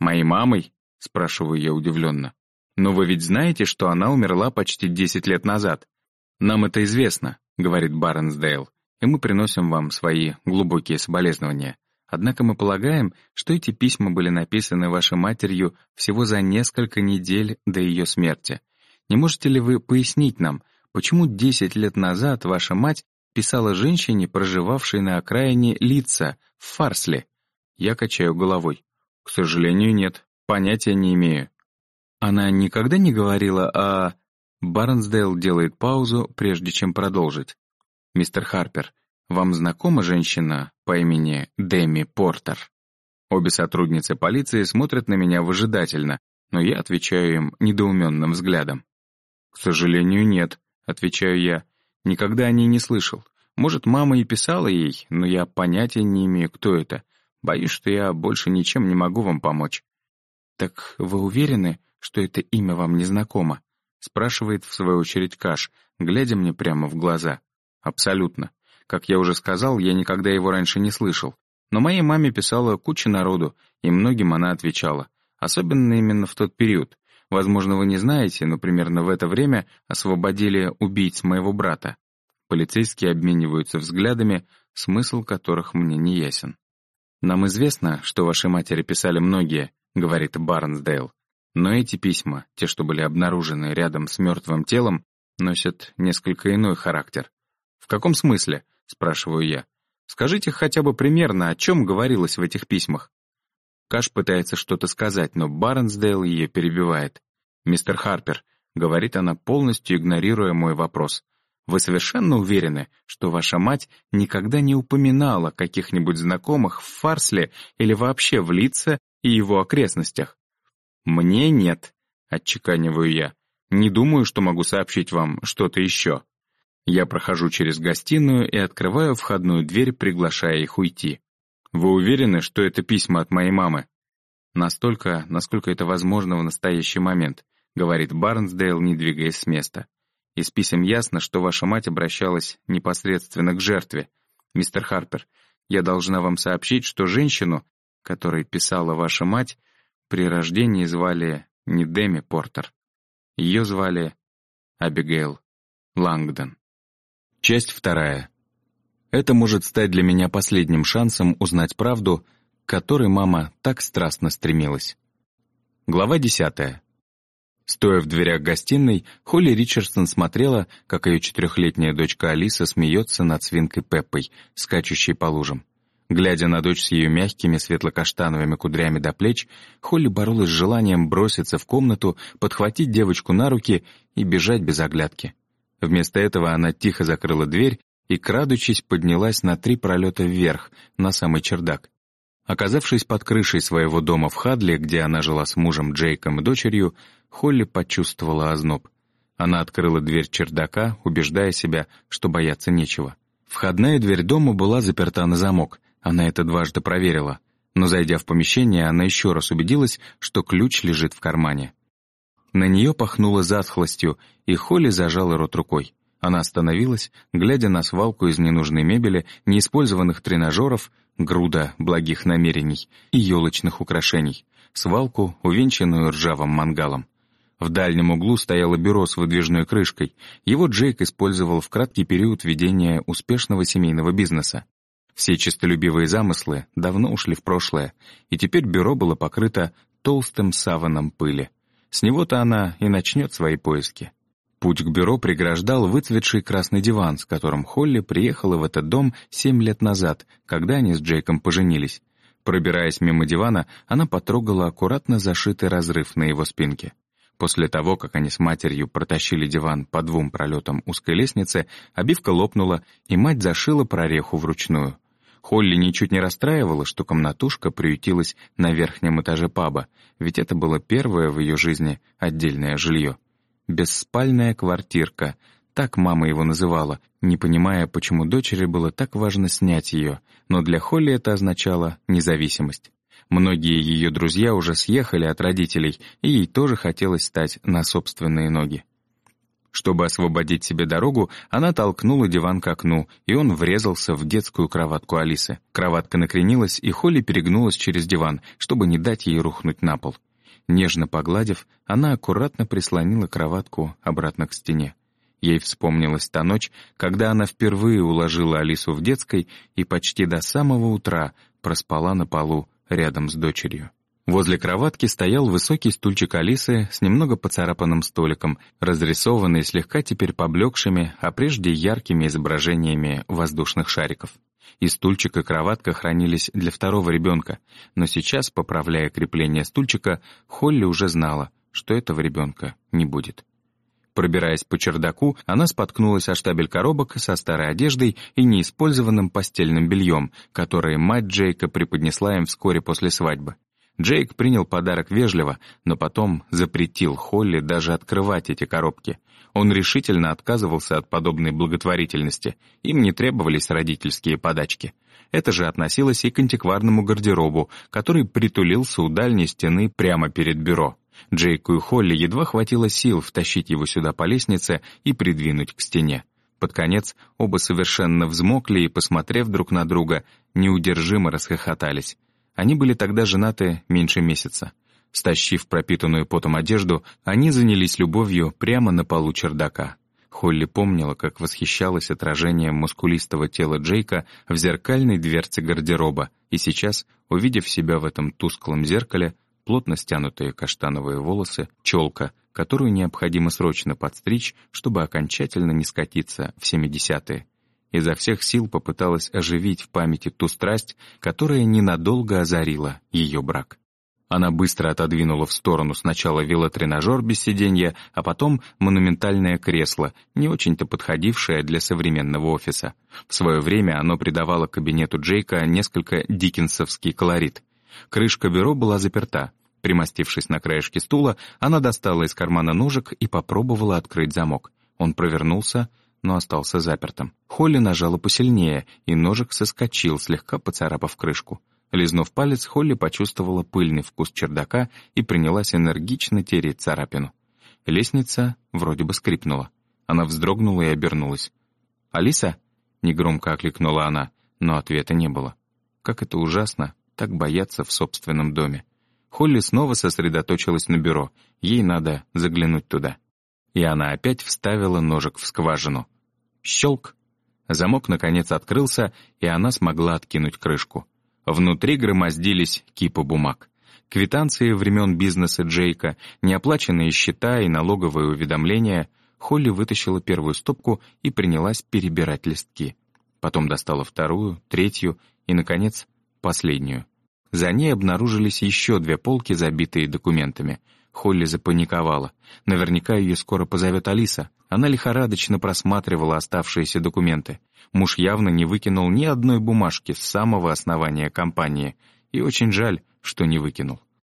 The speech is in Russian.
«Моей мамой?» — спрашиваю я удивленно. «Но вы ведь знаете, что она умерла почти 10 лет назад?» «Нам это известно», — говорит Барнсдейл, «и мы приносим вам свои глубокие соболезнования. Однако мы полагаем, что эти письма были написаны вашей матерью всего за несколько недель до ее смерти. Не можете ли вы пояснить нам, почему 10 лет назад ваша мать писала женщине, проживавшей на окраине Лица, в Фарсле? Я качаю головой. К сожалению, нет. Понятия не имею. Она никогда не говорила о... Барнсдейл делает паузу, прежде чем продолжить. «Мистер Харпер, вам знакома женщина по имени Дэми Портер?» Обе сотрудницы полиции смотрят на меня выжидательно, но я отвечаю им недоуменным взглядом. «К сожалению, нет», — отвечаю я. «Никогда о ней не слышал. Может, мама и писала ей, но я понятия не имею, кто это. Боюсь, что я больше ничем не могу вам помочь». «Так вы уверены, что это имя вам не знакомо?» спрашивает в свою очередь Каш, глядя мне прямо в глаза. «Абсолютно. Как я уже сказал, я никогда его раньше не слышал. Но моей маме писала куча народу, и многим она отвечала. Особенно именно в тот период. Возможно, вы не знаете, но примерно в это время освободили убийц моего брата. Полицейские обмениваются взглядами, смысл которых мне не ясен. «Нам известно, что ваши матери писали многие», — говорит Барнсдейл. «Но эти письма, те, что были обнаружены рядом с мертвым телом, носят несколько иной характер». «В каком смысле?» — спрашиваю я. «Скажите хотя бы примерно, о чем говорилось в этих письмах». Каш пытается что-то сказать, но Барнсдейл ее перебивает. «Мистер Харпер», — говорит она, полностью игнорируя мой вопрос, вы совершенно уверены, что ваша мать никогда не упоминала каких-нибудь знакомых в Фарсле или вообще в Лице и его окрестностях? Мне нет, отчеканиваю я. Не думаю, что могу сообщить вам что-то еще. Я прохожу через гостиную и открываю входную дверь, приглашая их уйти. Вы уверены, что это письма от моей мамы? Настолько, насколько это возможно в настоящий момент, говорит Барнсдейл, не двигаясь с места. Из писем ясно, что ваша мать обращалась непосредственно к жертве. Мистер Харпер, я должна вам сообщить, что женщину, которой писала ваша мать, при рождении звали не Деми Портер. Ее звали Абигейл Лангдон. Часть вторая. Это может стать для меня последним шансом узнать правду, к которой мама так страстно стремилась. Глава десятая. Стоя в дверях гостиной, Холли Ричардсон смотрела, как ее четырехлетняя дочка Алиса смеется над свинкой Пеппой, скачущей по лужам. Глядя на дочь с ее мягкими светло-каштановыми кудрями до плеч, Холли боролась с желанием броситься в комнату, подхватить девочку на руки и бежать без оглядки. Вместо этого она тихо закрыла дверь и, крадучись, поднялась на три пролета вверх, на самый чердак. Оказавшись под крышей своего дома в Хадле, где она жила с мужем Джейком и дочерью, Холли почувствовала озноб. Она открыла дверь чердака, убеждая себя, что бояться нечего. Входная дверь дома была заперта на замок, она это дважды проверила. Но, зайдя в помещение, она еще раз убедилась, что ключ лежит в кармане. На нее пахнуло затхлостью, и Холли зажала рот рукой. Она остановилась, глядя на свалку из ненужной мебели, неиспользованных тренажеров, груда благих намерений и елочных украшений, свалку, увенчанную ржавым мангалом. В дальнем углу стояло бюро с выдвижной крышкой. Его Джейк использовал в краткий период ведения успешного семейного бизнеса. Все честолюбивые замыслы давно ушли в прошлое, и теперь бюро было покрыто толстым саваном пыли. С него-то она и начнет свои поиски. Путь к бюро преграждал выцветший красный диван, с которым Холли приехала в этот дом семь лет назад, когда они с Джейком поженились. Пробираясь мимо дивана, она потрогала аккуратно зашитый разрыв на его спинке. После того, как они с матерью протащили диван по двум пролетам узкой лестницы, обивка лопнула, и мать зашила прореху вручную. Холли ничуть не расстраивала, что комнатушка приютилась на верхнем этаже паба, ведь это было первое в ее жизни отдельное жилье. «Бесспальная квартирка», так мама его называла, не понимая, почему дочери было так важно снять ее, но для Холли это означало независимость. Многие ее друзья уже съехали от родителей, и ей тоже хотелось стать на собственные ноги. Чтобы освободить себе дорогу, она толкнула диван к окну, и он врезался в детскую кроватку Алисы. Кроватка накренилась, и Холли перегнулась через диван, чтобы не дать ей рухнуть на пол. Нежно погладив, она аккуратно прислонила кроватку обратно к стене. Ей вспомнилась та ночь, когда она впервые уложила Алису в детской и почти до самого утра проспала на полу рядом с дочерью. Возле кроватки стоял высокий стульчик Алисы с немного поцарапанным столиком, разрисованный слегка теперь поблекшими, а прежде яркими изображениями воздушных шариков. И стульчик и кроватка хранились для второго ребенка, но сейчас, поправляя крепление стульчика, Холли уже знала, что этого ребенка не будет. Пробираясь по чердаку, она споткнулась о штабель коробок со старой одеждой и неиспользованным постельным бельем, которые мать Джейка преподнесла им вскоре после свадьбы. Джейк принял подарок вежливо, но потом запретил Холли даже открывать эти коробки. Он решительно отказывался от подобной благотворительности, им не требовались родительские подачки. Это же относилось и к антикварному гардеробу, который притулился у дальней стены прямо перед бюро. Джейку и Холли едва хватило сил втащить его сюда по лестнице и придвинуть к стене. Под конец оба совершенно взмокли и, посмотрев друг на друга, неудержимо расхохотались. Они были тогда женаты меньше месяца. Стащив пропитанную потом одежду, они занялись любовью прямо на полу чердака. Холли помнила, как восхищалась отражением мускулистого тела Джейка в зеркальной дверце гардероба, и сейчас, увидев себя в этом тусклом зеркале, плотно стянутые каштановые волосы, челка, которую необходимо срочно подстричь, чтобы окончательно не скатиться в семидесятые изо всех сил попыталась оживить в памяти ту страсть, которая ненадолго озарила ее брак. Она быстро отодвинула в сторону сначала велотренажер без сиденья, а потом монументальное кресло, не очень-то подходившее для современного офиса. В свое время оно придавало кабинету Джейка несколько диккенсовский колорит. Крышка бюро была заперта. Примостившись на краешке стула, она достала из кармана ножик и попробовала открыть замок. Он провернулся, но остался запертым. Холли нажала посильнее, и ножик соскочил, слегка поцарапав крышку. Лизнув палец, Холли почувствовала пыльный вкус чердака и принялась энергично тереть царапину. Лестница вроде бы скрипнула. Она вздрогнула и обернулась. «Алиса?» — негромко окликнула она, но ответа не было. Как это ужасно, так бояться в собственном доме. Холли снова сосредоточилась на бюро, ей надо заглянуть туда и она опять вставила ножик в скважину. Щелк! Замок, наконец, открылся, и она смогла откинуть крышку. Внутри громоздились кипы бумаг. Квитанции времен бизнеса Джейка, неоплаченные счета и налоговые уведомления. Холли вытащила первую стопку и принялась перебирать листки. Потом достала вторую, третью и, наконец, последнюю. За ней обнаружились еще две полки, забитые документами — Холли запаниковала. Наверняка ее скоро позовет Алиса. Она лихорадочно просматривала оставшиеся документы. Муж явно не выкинул ни одной бумажки с самого основания компании. И очень жаль, что не выкинул.